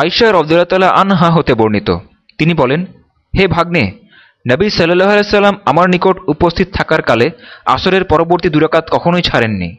আয়সা রবদুল্লাহ আনহা হতে বর্ণিত। তিনি বলেন, হে ভাগ্নে, নবী সাল্লাহ সাল্লাম আমার নিকট উপস্থিত থাকার কালে আসরের পরবর্তী দুরাকাত কখনোই ছাড়েননি।